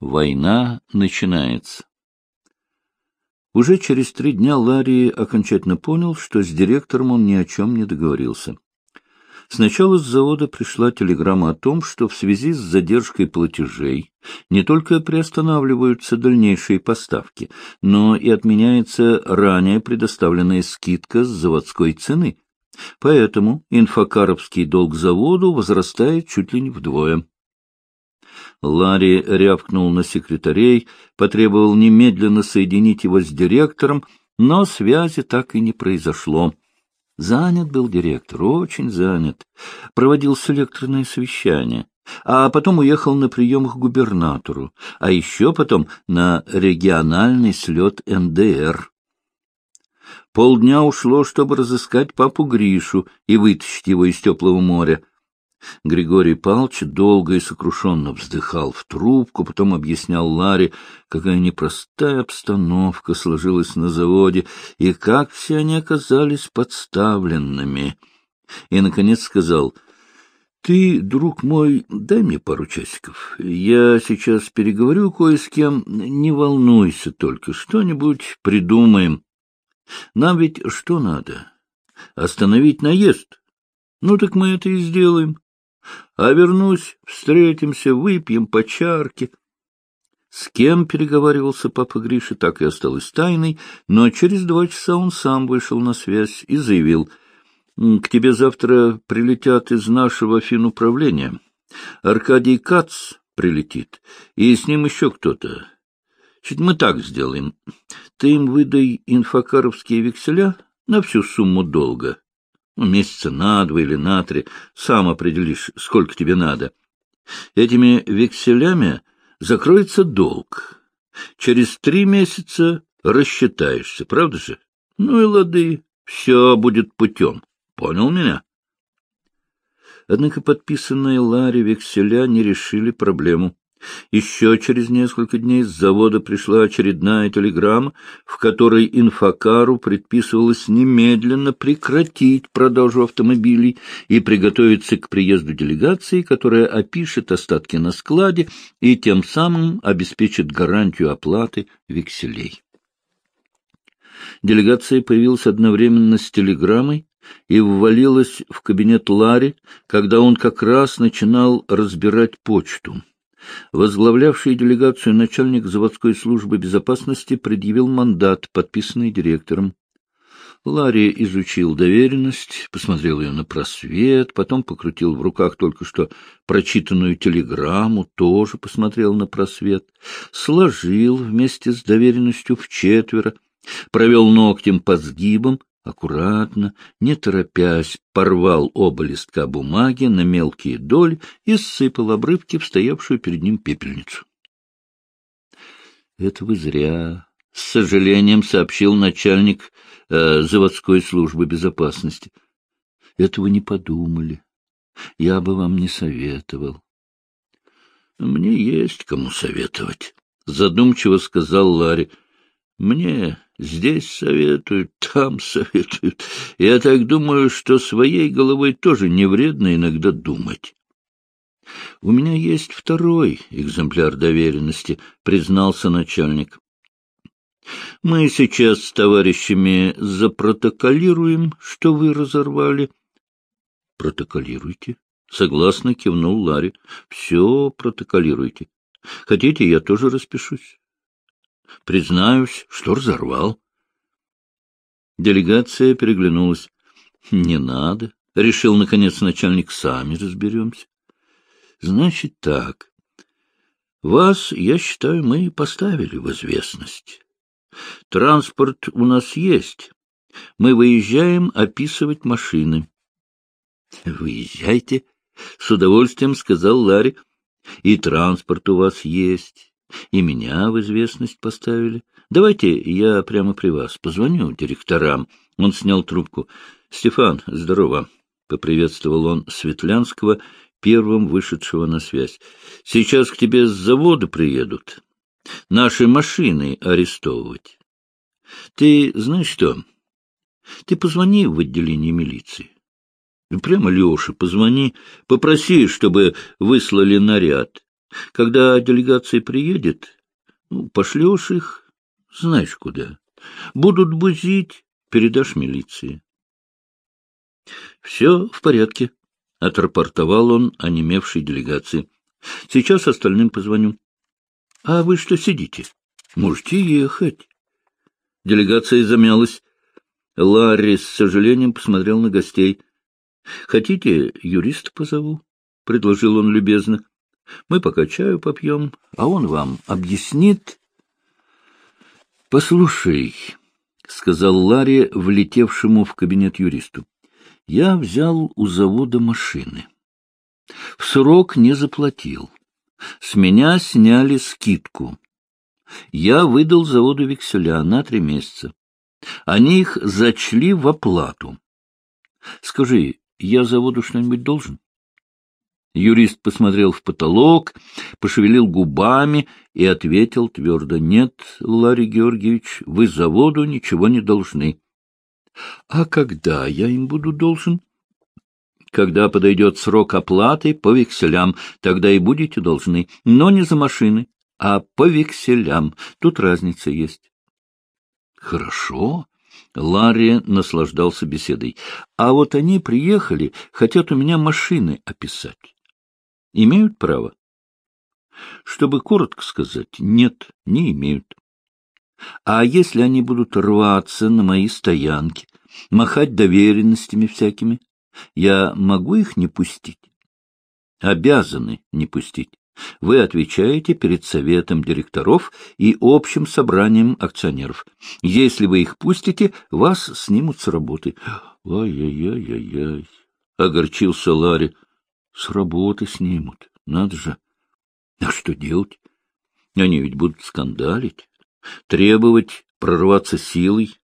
Война начинается. Уже через три дня Ларри окончательно понял, что с директором он ни о чем не договорился. Сначала с завода пришла телеграмма о том, что в связи с задержкой платежей не только приостанавливаются дальнейшие поставки, но и отменяется ранее предоставленная скидка с заводской цены. Поэтому инфокаровский долг заводу возрастает чуть ли не вдвое. Ларри рявкнул на секретарей, потребовал немедленно соединить его с директором, но связи так и не произошло. Занят был директор, очень занят. Проводил селекторное совещание, а потом уехал на прием к губернатору, а еще потом на региональный слет НДР. Полдня ушло, чтобы разыскать папу Гришу и вытащить его из теплого моря. Григорий Павлович долго и сокрушенно вздыхал в трубку, потом объяснял Ларе, какая непростая обстановка сложилась на заводе и как все они оказались подставленными. И, наконец, сказал, — Ты, друг мой, дай мне пару часиков. Я сейчас переговорю кое с кем. Не волнуйся только, что-нибудь придумаем. Нам ведь что надо? Остановить наезд. Ну так мы это и сделаем. А вернусь, встретимся, выпьем по чарке. С кем переговаривался папа Гриша, так и осталось тайной, но через два часа он сам вышел на связь и заявил, «К тебе завтра прилетят из нашего финуправления. Аркадий Кац прилетит, и с ним еще кто-то. Чуть мы так сделаем. Ты им выдай инфокаровские векселя на всю сумму долга ну, месяца на два или на три, сам определишь, сколько тебе надо. Этими векселями закроется долг. Через три месяца рассчитаешься, правда же? Ну и лады, все будет путем. Понял меня? Однако подписанные Ларри векселя не решили проблему. Еще через несколько дней с завода пришла очередная телеграмма, в которой инфокару предписывалось немедленно прекратить продажу автомобилей и приготовиться к приезду делегации, которая опишет остатки на складе и тем самым обеспечит гарантию оплаты векселей. Делегация появилась одновременно с телеграммой и ввалилась в кабинет Ларри, когда он как раз начинал разбирать почту. Возглавлявший делегацию начальник заводской службы безопасности предъявил мандат, подписанный директором. Ларри изучил доверенность, посмотрел ее на просвет, потом покрутил в руках только что прочитанную телеграмму, тоже посмотрел на просвет, сложил вместе с доверенностью в четверо, провел ногтем по сгибам аккуратно, не торопясь, порвал оба листка бумаги на мелкие доли и сыпал обрывки в стоявшую перед ним пепельницу. — Это вы зря, — с сожалением сообщил начальник э, заводской службы безопасности. — Этого не подумали. Я бы вам не советовал. — Мне есть кому советовать, — задумчиво сказал Ларри. — Мне Здесь советуют, там советуют. Я так думаю, что своей головой тоже не вредно иногда думать. — У меня есть второй экземпляр доверенности, — признался начальник. — Мы сейчас с товарищами запротоколируем, что вы разорвали. — Протоколируйте. — согласно кивнул Ларри. — Все протоколируйте. Хотите, я тоже распишусь? Признаюсь, что разорвал. Делегация переглянулась. — Не надо, — решил, наконец, начальник, — сами разберемся. — Значит так. Вас, я считаю, мы поставили в известность. Транспорт у нас есть. Мы выезжаем описывать машины. — Выезжайте, — с удовольствием сказал Ларри. — И транспорт у вас есть. И меня в известность поставили. Давайте я прямо при вас позвоню директорам. Он снял трубку. — Стефан, здорово. — поприветствовал он Светлянского, первым вышедшего на связь. — Сейчас к тебе с завода приедут. Наши машины арестовывать. Ты знаешь что? Ты позвони в отделение милиции. Прямо Леше позвони, попроси, чтобы выслали наряд. Когда делегация приедет, ну, пошлешь их, знаешь куда. Будут бузить, передашь милиции. — Все в порядке, — отрапортовал он онемевшей делегации. — Сейчас остальным позвоню. — А вы что сидите? Можете ехать. Делегация замялась. Ларри с сожалением посмотрел на гостей. — Хотите, юриста позову? — предложил он любезно. — Мы пока чаю попьем, а он вам объяснит. — Послушай, — сказал Ларри, влетевшему в кабинет юристу, — я взял у завода машины. В срок не заплатил. С меня сняли скидку. Я выдал заводу векселя на три месяца. Они их зачли в оплату. Скажи, я заводу что-нибудь должен? Юрист посмотрел в потолок, пошевелил губами и ответил твердо. — Нет, Ларри Георгиевич, вы заводу ничего не должны. — А когда я им буду должен? — Когда подойдет срок оплаты по векселям, тогда и будете должны, но не за машины, а по векселям. Тут разница есть. — Хорошо. Ларри наслаждался беседой. А вот они приехали, хотят у меня машины описать. Имеют право? Чтобы коротко сказать, нет, не имеют. А если они будут рваться на мои стоянки, махать доверенностями всякими, я могу их не пустить? Обязаны не пустить. Вы отвечаете перед советом директоров и общим собранием акционеров. Если вы их пустите, вас снимут с работы. Ай-яй-яй-яй-яй, — огорчился Ларри. С работы снимут, надо же. А что делать? Они ведь будут скандалить, требовать прорваться силой.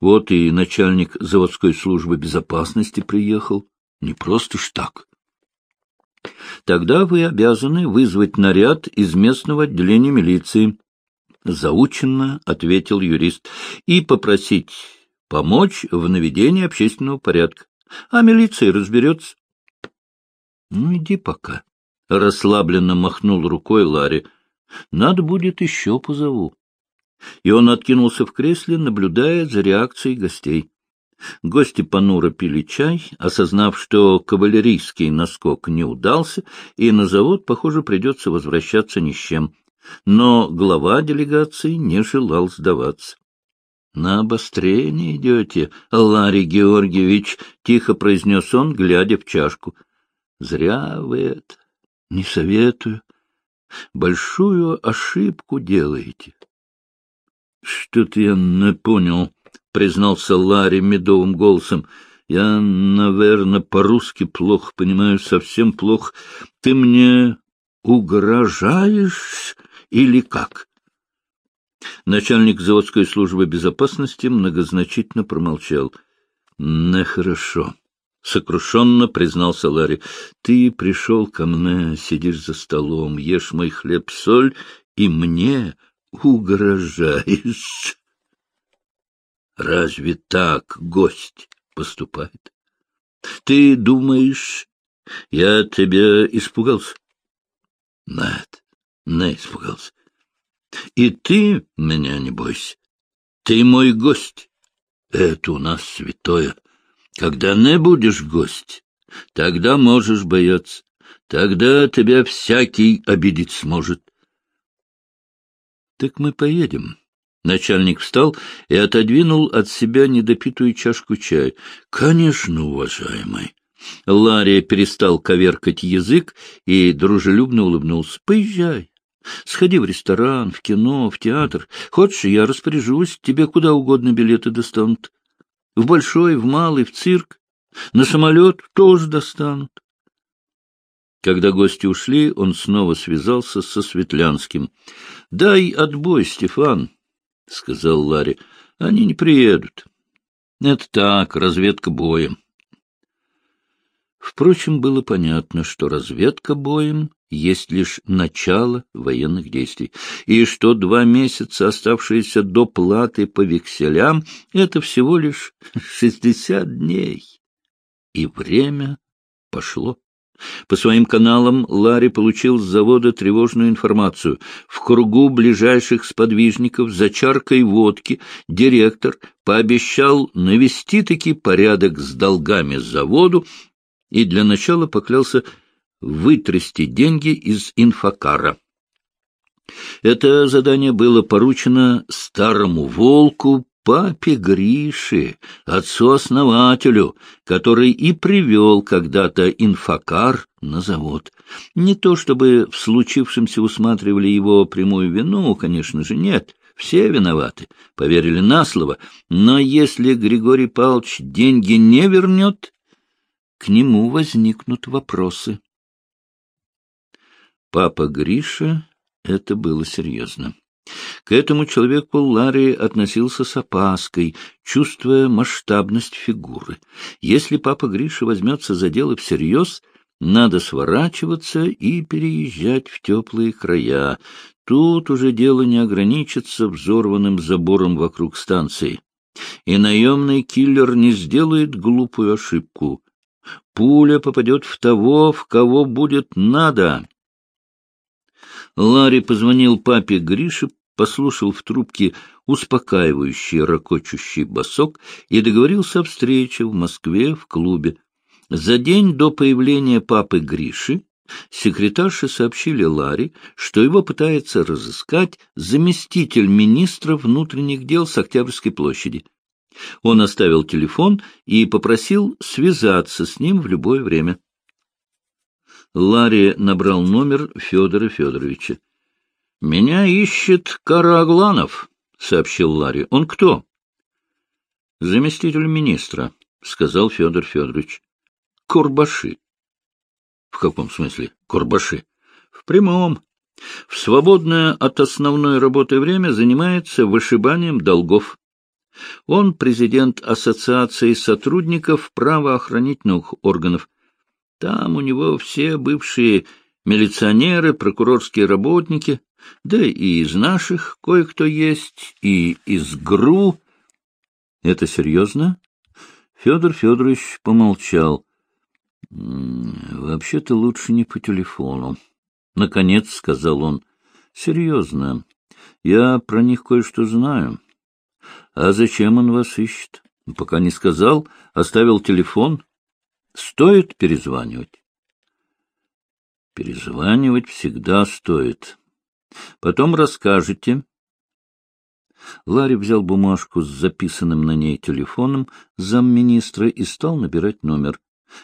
Вот и начальник заводской службы безопасности приехал. Не просто ж так. Тогда вы обязаны вызвать наряд из местного отделения милиции. Заученно ответил юрист. И попросить помочь в наведении общественного порядка. А милиция разберется. — Ну, иди пока. — расслабленно махнул рукой Ларри. — Надо будет еще позову. И он откинулся в кресле, наблюдая за реакцией гостей. Гости понуро пили чай, осознав, что кавалерийский наскок не удался, и на завод, похоже, придется возвращаться ни с чем. Но глава делегации не желал сдаваться. — На обострение идете, Ларри Георгиевич, — тихо произнес он, глядя в чашку. — Зря вы это. Не советую. Большую ошибку делаете. — Что-то я не понял, — признался Ларри медовым голосом. — Я, наверное, по-русски плохо понимаю, совсем плохо. Ты мне угрожаешь или как? Начальник заводской службы безопасности многозначительно промолчал. — Нехорошо. — сокрушенно признался Ларри. — Ты пришел ко мне, сидишь за столом, ешь мой хлеб-соль, и мне угрожаешь. Разве так гость поступает? Ты думаешь, я тебя испугался? Нет, не испугался. И ты меня не бойся. Ты мой гость. Это у нас святое. Когда не будешь гость, тогда можешь бояться. Тогда тебя всякий обидеть сможет. Так мы поедем. Начальник встал и отодвинул от себя недопитую чашку чая. — Конечно, уважаемый. Лария перестал коверкать язык и дружелюбно улыбнулся. — Поезжай. Сходи в ресторан, в кино, в театр. Хочешь, я распоряжусь, тебе куда угодно билеты достанут. В большой, в малый, в цирк. На самолет тоже достанут. Когда гости ушли, он снова связался со Светлянским. — Дай отбой, Стефан. — сказал Ларри. — Они не приедут. Это так, разведка боем. Впрочем, было понятно, что разведка боем есть лишь начало военных действий, и что два месяца, оставшиеся до платы по векселям, это всего лишь шестьдесят дней. И время пошло. По своим каналам Ларри получил с завода тревожную информацию. В кругу ближайших сподвижников за чаркой водки директор пообещал навести-таки порядок с долгами заводу и для начала поклялся вытрясти деньги из инфокара. Это задание было поручено старому волку папе Грише, отцу-основателю, который и привел когда-то инфокар на завод. Не то чтобы в случившемся усматривали его прямую вину, конечно же, нет. Все виноваты, поверили на слово. Но если Григорий Павлович деньги не вернет, к нему возникнут вопросы. Папа Гриша — это было серьезно. К этому человеку Ларри относился с опаской, чувствуя масштабность фигуры. Если папа Гриша возьмется за дело всерьез, надо сворачиваться и переезжать в теплые края. Тут уже дело не ограничится взорванным забором вокруг станции. И наемный киллер не сделает глупую ошибку. Пуля попадет в того, в кого будет надо. Ларри позвонил папе Грише, послушал в трубке успокаивающий ракочущий босок и договорился о встрече в Москве в клубе. За день до появления папы Гриши секретарши сообщили Ларри, что его пытается разыскать заместитель министра внутренних дел с Октябрьской площади. Он оставил телефон и попросил связаться с ним в любое время. Ларри набрал номер Федора Федоровича. — Меня ищет Карагланов, — сообщил Ларри. — Он кто? — Заместитель министра, — сказал Федор Федорович. — Курбаши. — В каком смысле Курбаши? — В прямом. В свободное от основной работы время занимается вышибанием долгов. Он президент Ассоциации сотрудников правоохранительных органов. Там у него все бывшие милиционеры, прокурорские работники, да и из наших кое-кто есть, и из ГРУ. Это серьезно? Федор Федорович помолчал. Вообще-то лучше не по телефону. Наконец сказал он. Серьезно. Я про них кое-что знаю. А зачем он вас ищет? Пока не сказал, оставил телефон. Стоит перезванивать? Перезванивать всегда стоит. Потом расскажете. Ларри взял бумажку с записанным на ней телефоном замминистра и стал набирать номер.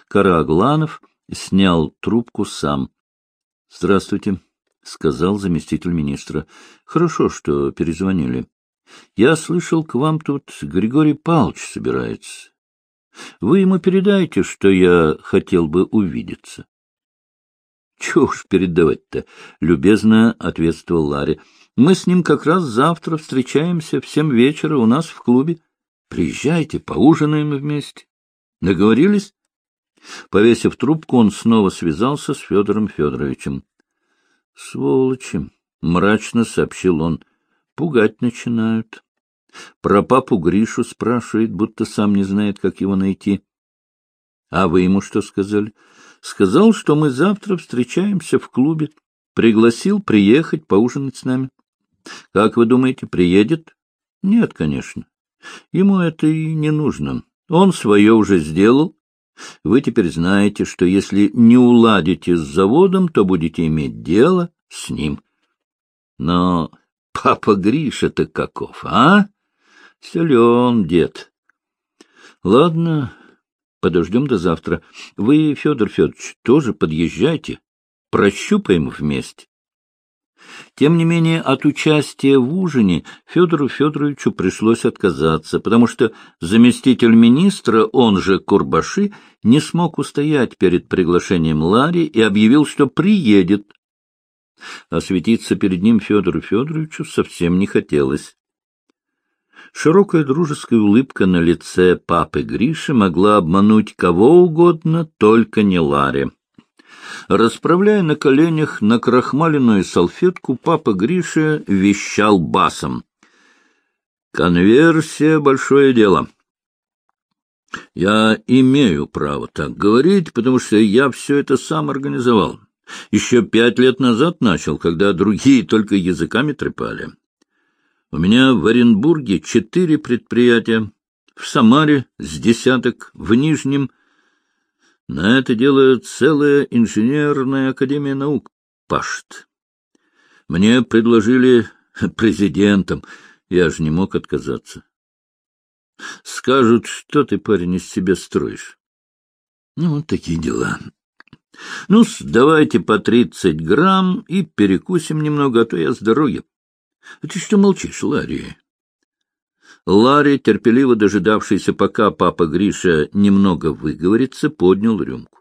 Карагланов снял трубку сам. — Здравствуйте, — сказал заместитель министра. — Хорошо, что перезвонили. Я слышал, к вам тут Григорий Павлович собирается. Вы ему передайте, что я хотел бы увидеться. — Чего уж передавать-то? — любезно ответствовал Ларри. — Мы с ним как раз завтра встречаемся в семь вечера у нас в клубе. Приезжайте, поужинаем вместе. Договорились? Повесив трубку, он снова связался с Федором Федоровичем. — Сволочи! — мрачно сообщил он. — Пугать начинают. Про папу Гришу спрашивает, будто сам не знает, как его найти. — А вы ему что сказали? — Сказал, что мы завтра встречаемся в клубе. Пригласил приехать поужинать с нами. — Как вы думаете, приедет? — Нет, конечно. Ему это и не нужно. Он свое уже сделал. Вы теперь знаете, что если не уладите с заводом, то будете иметь дело с ним. Но папа Гриша-то каков, а? Силен дед. Ладно, подождем до завтра. Вы, Федор Федорович, тоже подъезжайте. Прощупаем вместе. Тем не менее, от участия в ужине Федору Федоровичу пришлось отказаться, потому что заместитель министра, он же Курбаши, не смог устоять перед приглашением Ларри и объявил, что приедет. Осветиться перед ним Федору Федоровичу совсем не хотелось. Широкая дружеская улыбка на лице папы Гриши могла обмануть кого угодно, только не Ларри. Расправляя на коленях накрахмаленную салфетку, папа Гриша вещал басом. «Конверсия — большое дело. Я имею право так говорить, потому что я все это сам организовал. Еще пять лет назад начал, когда другие только языками трепали. У меня в Оренбурге четыре предприятия, в Самаре с десяток, в Нижнем. На это дело целая инженерная академия наук пашет. Мне предложили президентом, я же не мог отказаться. Скажут, что ты, парень, из себя строишь. Ну, вот такие дела. Ну давайте по тридцать грамм и перекусим немного, а то я с дороги. А ты что молчишь, Ларри? Ларри, терпеливо дожидавшийся, пока папа Гриша немного выговорится, поднял рюмку.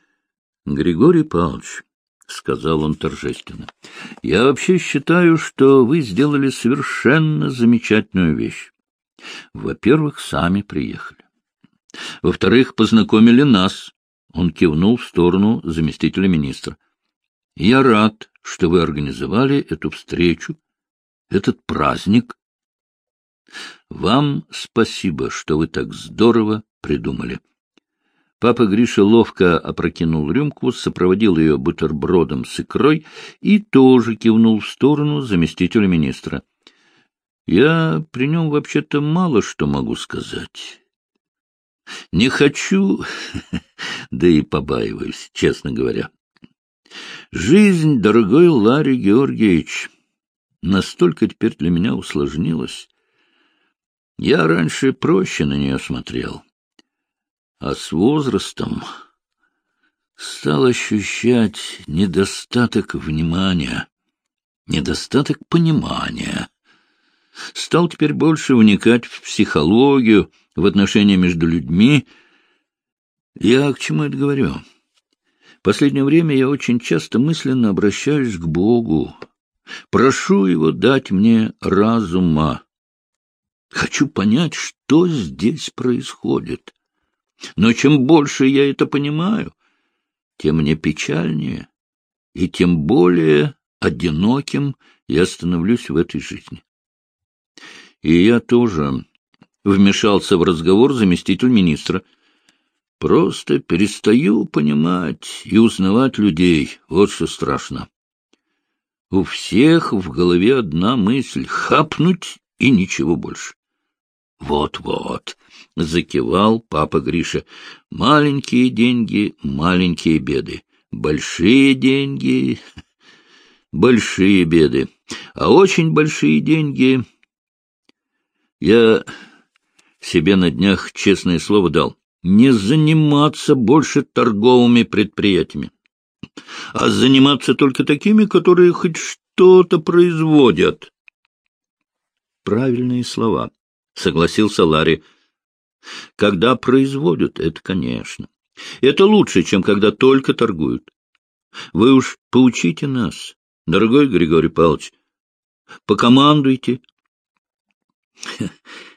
— Григорий Павлович, — сказал он торжественно, — я вообще считаю, что вы сделали совершенно замечательную вещь. Во-первых, сами приехали. Во-вторых, познакомили нас. Он кивнул в сторону заместителя министра. Я рад, что вы организовали эту встречу, этот праздник. Вам спасибо, что вы так здорово придумали. Папа Гриша ловко опрокинул рюмку, сопроводил ее бутербродом с икрой и тоже кивнул в сторону заместителя министра. Я при нем вообще-то мало что могу сказать. Не хочу, да и побаиваюсь, честно говоря. Жизнь, дорогой Ларри Георгиевич, настолько теперь для меня усложнилась. Я раньше проще на нее смотрел, а с возрастом стал ощущать недостаток внимания, недостаток понимания стал теперь больше вникать в психологию, в отношения между людьми. Я к чему это говорю? Последнее время я очень часто мысленно обращаюсь к Богу. Прошу Его дать мне разума. Хочу понять, что здесь происходит. Но чем больше я это понимаю, тем мне печальнее, и тем более одиноким я становлюсь в этой жизни. И я тоже вмешался в разговор заместитель министра. Просто перестаю понимать и узнавать людей. Вот что страшно. У всех в голове одна мысль — хапнуть и ничего больше. Вот-вот, — закивал папа Гриша, — маленькие деньги, маленькие беды, большие деньги, большие беды, а очень большие деньги я себе на днях честное слово дал не заниматься больше торговыми предприятиями, а заниматься только такими, которые хоть что-то производят. Правильные слова, согласился Ларри. Когда производят, это, конечно. Это лучше, чем когда только торгуют. Вы уж поучите нас, дорогой Григорий Павлович. Покомандуйте,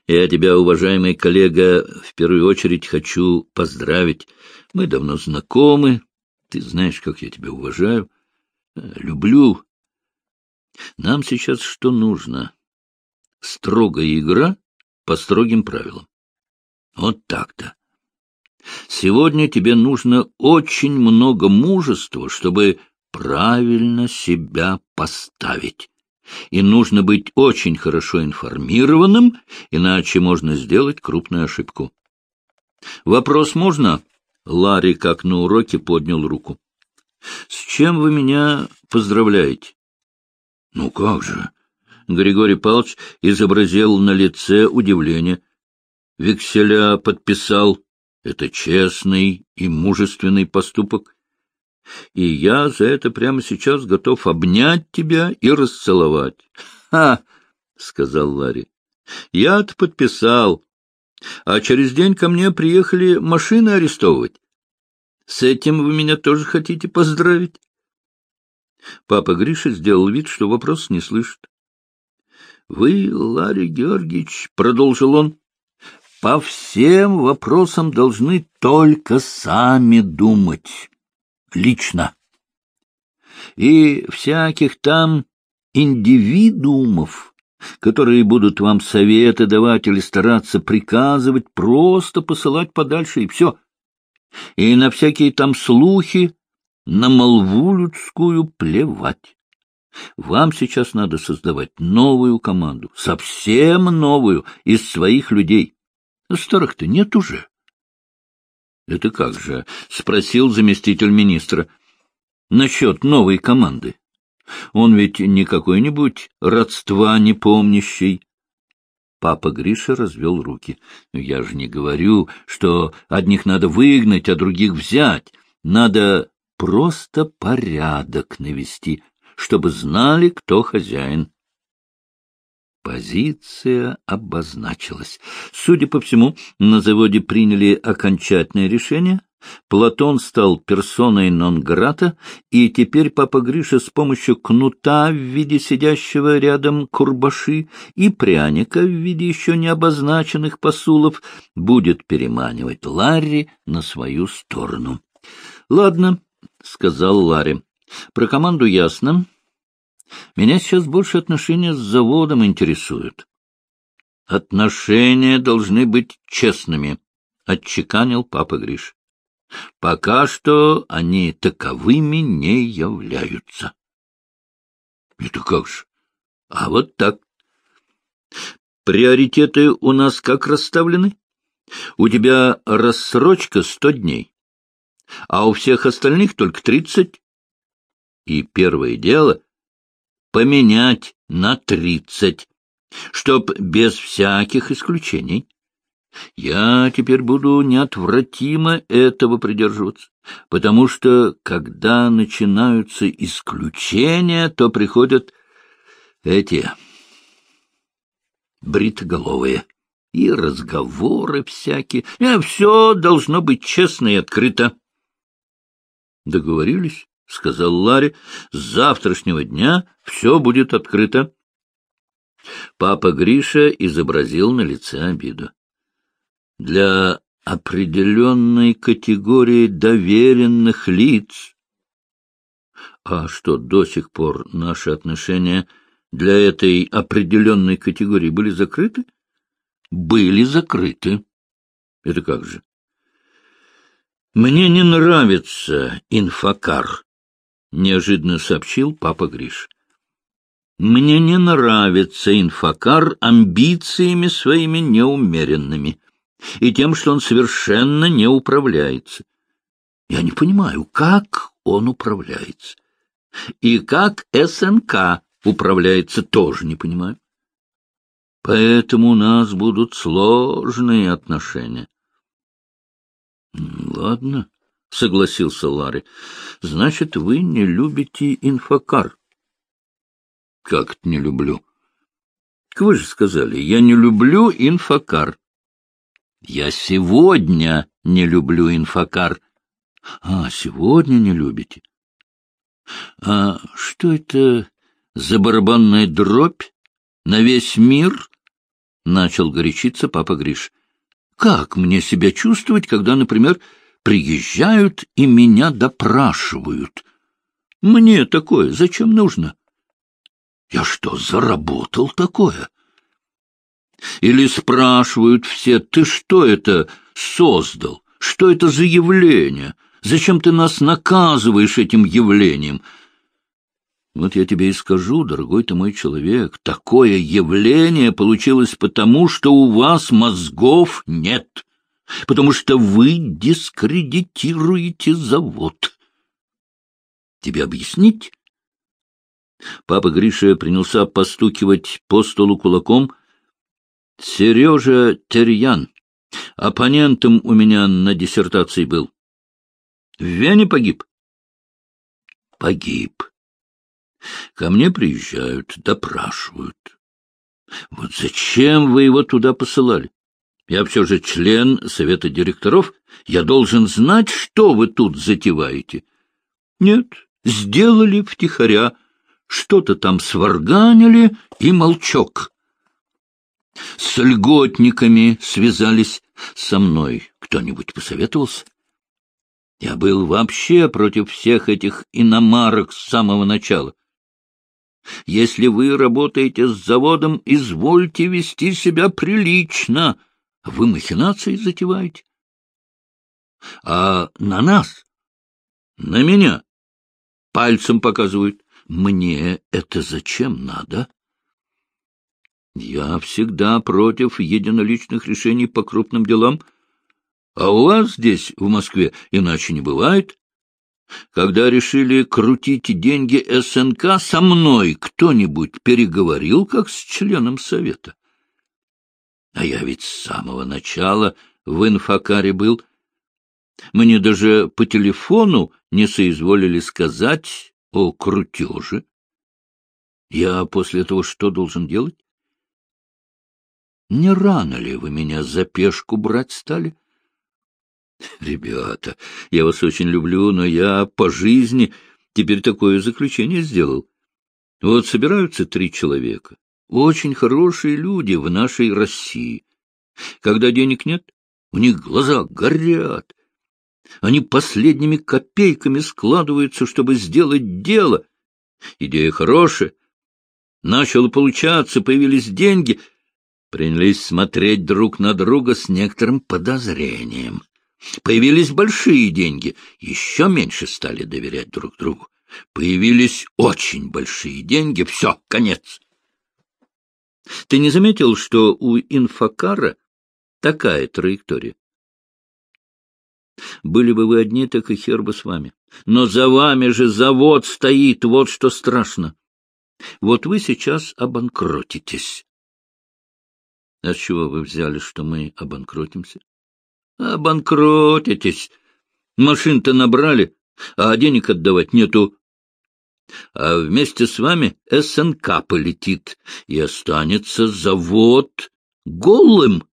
Я тебя, уважаемый коллега, в первую очередь хочу поздравить. Мы давно знакомы. Ты знаешь, как я тебя уважаю. Люблю. Нам сейчас что нужно? Строгая игра по строгим правилам. Вот так-то. Сегодня тебе нужно очень много мужества, чтобы правильно себя поставить и нужно быть очень хорошо информированным, иначе можно сделать крупную ошибку. «Вопрос можно?» Ларри, как на уроке, поднял руку. «С чем вы меня поздравляете?» «Ну как же?» Григорий Павлович изобразил на лице удивление. «Векселя подписал. Это честный и мужественный поступок и я за это прямо сейчас готов обнять тебя и расцеловать. — Ха! — сказал Ларри. — Я-то подписал, а через день ко мне приехали машины арестовывать. С этим вы меня тоже хотите поздравить? Папа Гриша сделал вид, что вопрос не слышит. — Вы, Ларри Георгиевич, — продолжил он, — по всем вопросам должны только сами думать лично. И всяких там индивидуумов которые будут вам советы давать или стараться приказывать, просто посылать подальше, и все. И на всякие там слухи, на молву людскую плевать. Вам сейчас надо создавать новую команду, совсем новую, из своих людей. Старых-то нет уже. — Это как же? — спросил заместитель министра. — Насчет новой команды. Он ведь не какой-нибудь родства непомнящий. Папа Гриша развел руки. — Я же не говорю, что одних надо выгнать, а других взять. Надо просто порядок навести, чтобы знали, кто хозяин. Позиция обозначилась. Судя по всему, на заводе приняли окончательное решение. Платон стал персоной нон-грата, и теперь папа Гриша с помощью кнута в виде сидящего рядом курбаши и пряника в виде еще не обозначенных посулов будет переманивать Ларри на свою сторону. — Ладно, — сказал Ларри. — Про команду ясно. Меня сейчас больше отношения с заводом интересуют. — Отношения должны быть честными, — отчеканил папа Гриш. — Пока что они таковыми не являются. — Это как же? А вот так. Приоритеты у нас как расставлены? У тебя рассрочка сто дней, а у всех остальных только тридцать. И первое дело поменять на тридцать, чтоб без всяких исключений. Я теперь буду неотвратимо этого придерживаться, потому что, когда начинаются исключения, то приходят эти бритоголовые и разговоры всякие. А все должно быть честно и открыто. Договорились? — сказал Ларри. — С завтрашнего дня все будет открыто. Папа Гриша изобразил на лице обиду. — Для определенной категории доверенных лиц. А что, до сих пор наши отношения для этой определенной категории были закрыты? Были закрыты. Это как же? Мне не нравится инфокар, — неожиданно сообщил папа Гриш. «Мне не нравится инфокар амбициями своими неумеренными и тем, что он совершенно не управляется. Я не понимаю, как он управляется. И как СНК управляется, тоже не понимаю. Поэтому у нас будут сложные отношения. — Ладно, — согласился Ларри. — Значит, вы не любите инфокар. — Как это не люблю? — Вы же сказали, я не люблю инфокар. — Я сегодня не люблю инфокар. — А, сегодня не любите? — А что это за барабанная дробь на весь мир? — начал горячиться папа Гриш. — Как мне себя чувствовать, когда, например, приезжают и меня допрашивают. Мне такое зачем нужно? Я что, заработал такое? Или спрашивают все, ты что это создал? Что это за явление? Зачем ты нас наказываешь этим явлением? Вот я тебе и скажу, дорогой ты мой человек, такое явление получилось потому, что у вас мозгов нет потому что вы дискредитируете завод. Тебе объяснить? Папа Гриша принялся постукивать по столу кулаком. Сережа Терьян, оппонентом у меня на диссертации был. В Вене погиб? Погиб. Ко мне приезжают, допрашивают. Вот зачем вы его туда посылали? Я все же член совета директоров. Я должен знать, что вы тут затеваете. Нет, сделали втихаря. Что-то там сварганили и молчок. С льготниками связались. Со мной кто-нибудь посоветовался? Я был вообще против всех этих иномарок с самого начала. Если вы работаете с заводом, извольте вести себя прилично. Вы махинации затеваете. А на нас, на меня, пальцем показывают. Мне это зачем надо? Я всегда против единоличных решений по крупным делам. А у вас здесь, в Москве, иначе не бывает. Когда решили крутить деньги СНК, со мной кто-нибудь переговорил, как с членом совета? А я ведь с самого начала в инфокаре был. Мне даже по телефону не соизволили сказать о крутеже. Я после этого что должен делать? Не рано ли вы меня за пешку брать стали? Ребята, я вас очень люблю, но я по жизни теперь такое заключение сделал. Вот собираются три человека, очень хорошие люди в нашей России. Когда денег нет, у них глаза горят. Они последними копейками складываются, чтобы сделать дело. Идея хорошая. Начало получаться, появились деньги. Принялись смотреть друг на друга с некоторым подозрением. Появились большие деньги, еще меньше стали доверять друг другу. Появились очень большие деньги, все, конец. Ты не заметил, что у инфокара такая траектория? Были бы вы одни, так и хер бы с вами. Но за вами же завод стоит, вот что страшно. Вот вы сейчас обанкротитесь. А с чего вы взяли, что мы обанкротимся? Обанкротитесь. Машин-то набрали, а денег отдавать нету. А вместе с вами СНК полетит, и останется завод голым.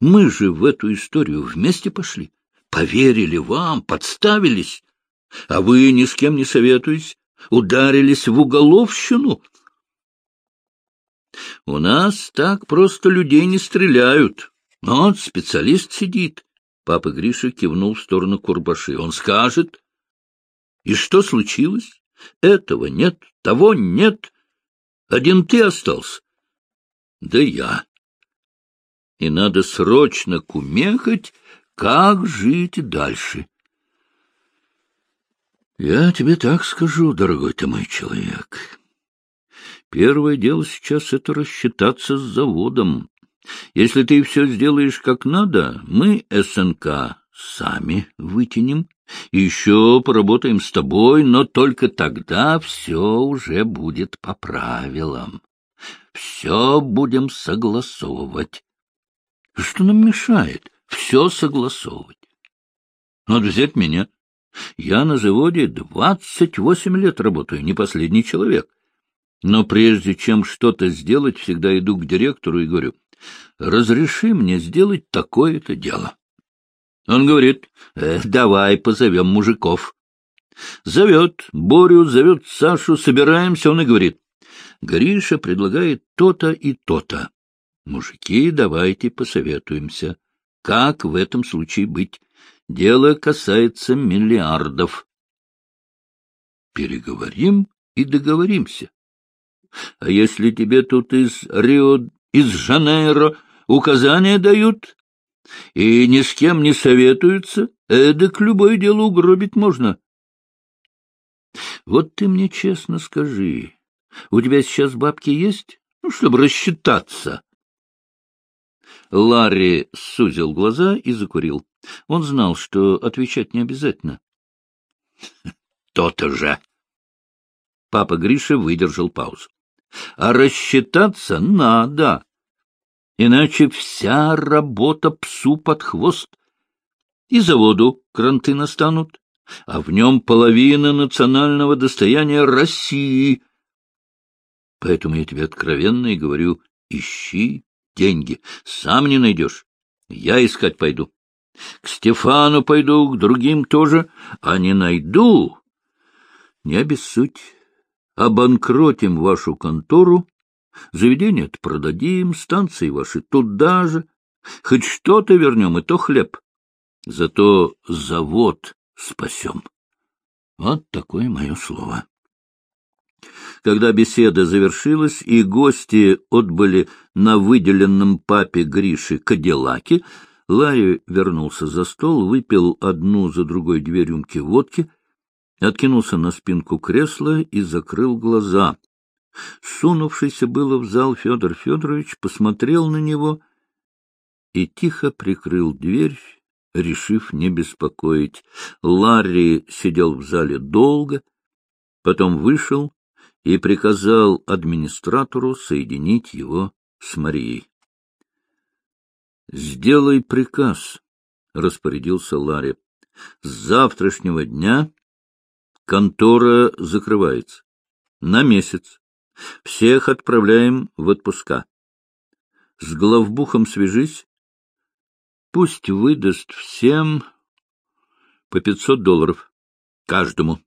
Мы же в эту историю вместе пошли, поверили вам, подставились, а вы ни с кем не советуясь, ударились в уголовщину. У нас так просто людей не стреляют. Вот специалист сидит. Папа Гриша кивнул в сторону Курбаши. Он скажет. И что случилось? Этого нет, того нет. Один ты остался. Да я. И надо срочно кумехать, как жить дальше. Я тебе так скажу, дорогой ты мой человек. Первое дело сейчас — это рассчитаться с заводом. Если ты все сделаешь как надо, мы, СНК, сами вытянем. Еще поработаем с тобой, но только тогда все уже будет по правилам. Все будем согласовывать. Что нам мешает все согласовывать? Надо взять меня. Я на заводе двадцать восемь лет работаю, не последний человек. Но прежде чем что-то сделать, всегда иду к директору и говорю, разреши мне сделать такое-то дело. Он говорит, э, давай позовем мужиков. Зовет Борю, зовет Сашу, собираемся, он и говорит, Гриша предлагает то-то и то-то. Мужики, давайте посоветуемся. Как в этом случае быть? Дело касается миллиардов. Переговорим и договоримся. А если тебе тут из Рио, из Жанейро указания дают и ни с кем не советуются, эдак любое дело угробить можно. Вот ты мне честно скажи, у тебя сейчас бабки есть? Ну, чтобы рассчитаться. Ларри сузил глаза и закурил. Он знал, что отвечать не обязательно. — То-то же! Папа Гриша выдержал паузу. А рассчитаться надо, иначе вся работа псу под хвост. И заводу кранты настанут, а в нем половина национального достояния России. Поэтому я тебе откровенно и говорю, ищи деньги, сам не найдешь. Я искать пойду. К Стефану пойду, к другим тоже, а не найду. Не обессудь обанкротим вашу контору, заведение продадим, станции ваши туда же, хоть что-то вернем, и то хлеб. Зато завод спасем. Вот такое мое слово. Когда беседа завершилась и гости отбыли на выделенном папе Грише Кадиллаке, Ларри вернулся за стол, выпил одну за другой две рюмки водки, откинулся на спинку кресла и закрыл глаза. Сунувшийся было в зал Федор Федорович посмотрел на него и тихо прикрыл дверь, решив не беспокоить. Ларри сидел в зале долго, потом вышел и приказал администратору соединить его с Марией. — Сделай приказ, — распорядился Ларри. — С завтрашнего дня контора закрывается. На месяц. Всех отправляем в отпуска. С главбухом свяжись. Пусть выдаст всем по пятьсот долларов. Каждому.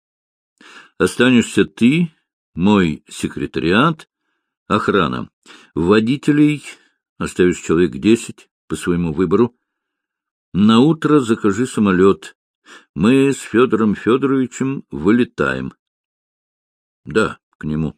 Останешься ты, мой секретариат, охрана. Водителей оставишь человек десять по своему выбору. На утро закажи самолет. Мы с Федором Федоровичем вылетаем. Да, к нему.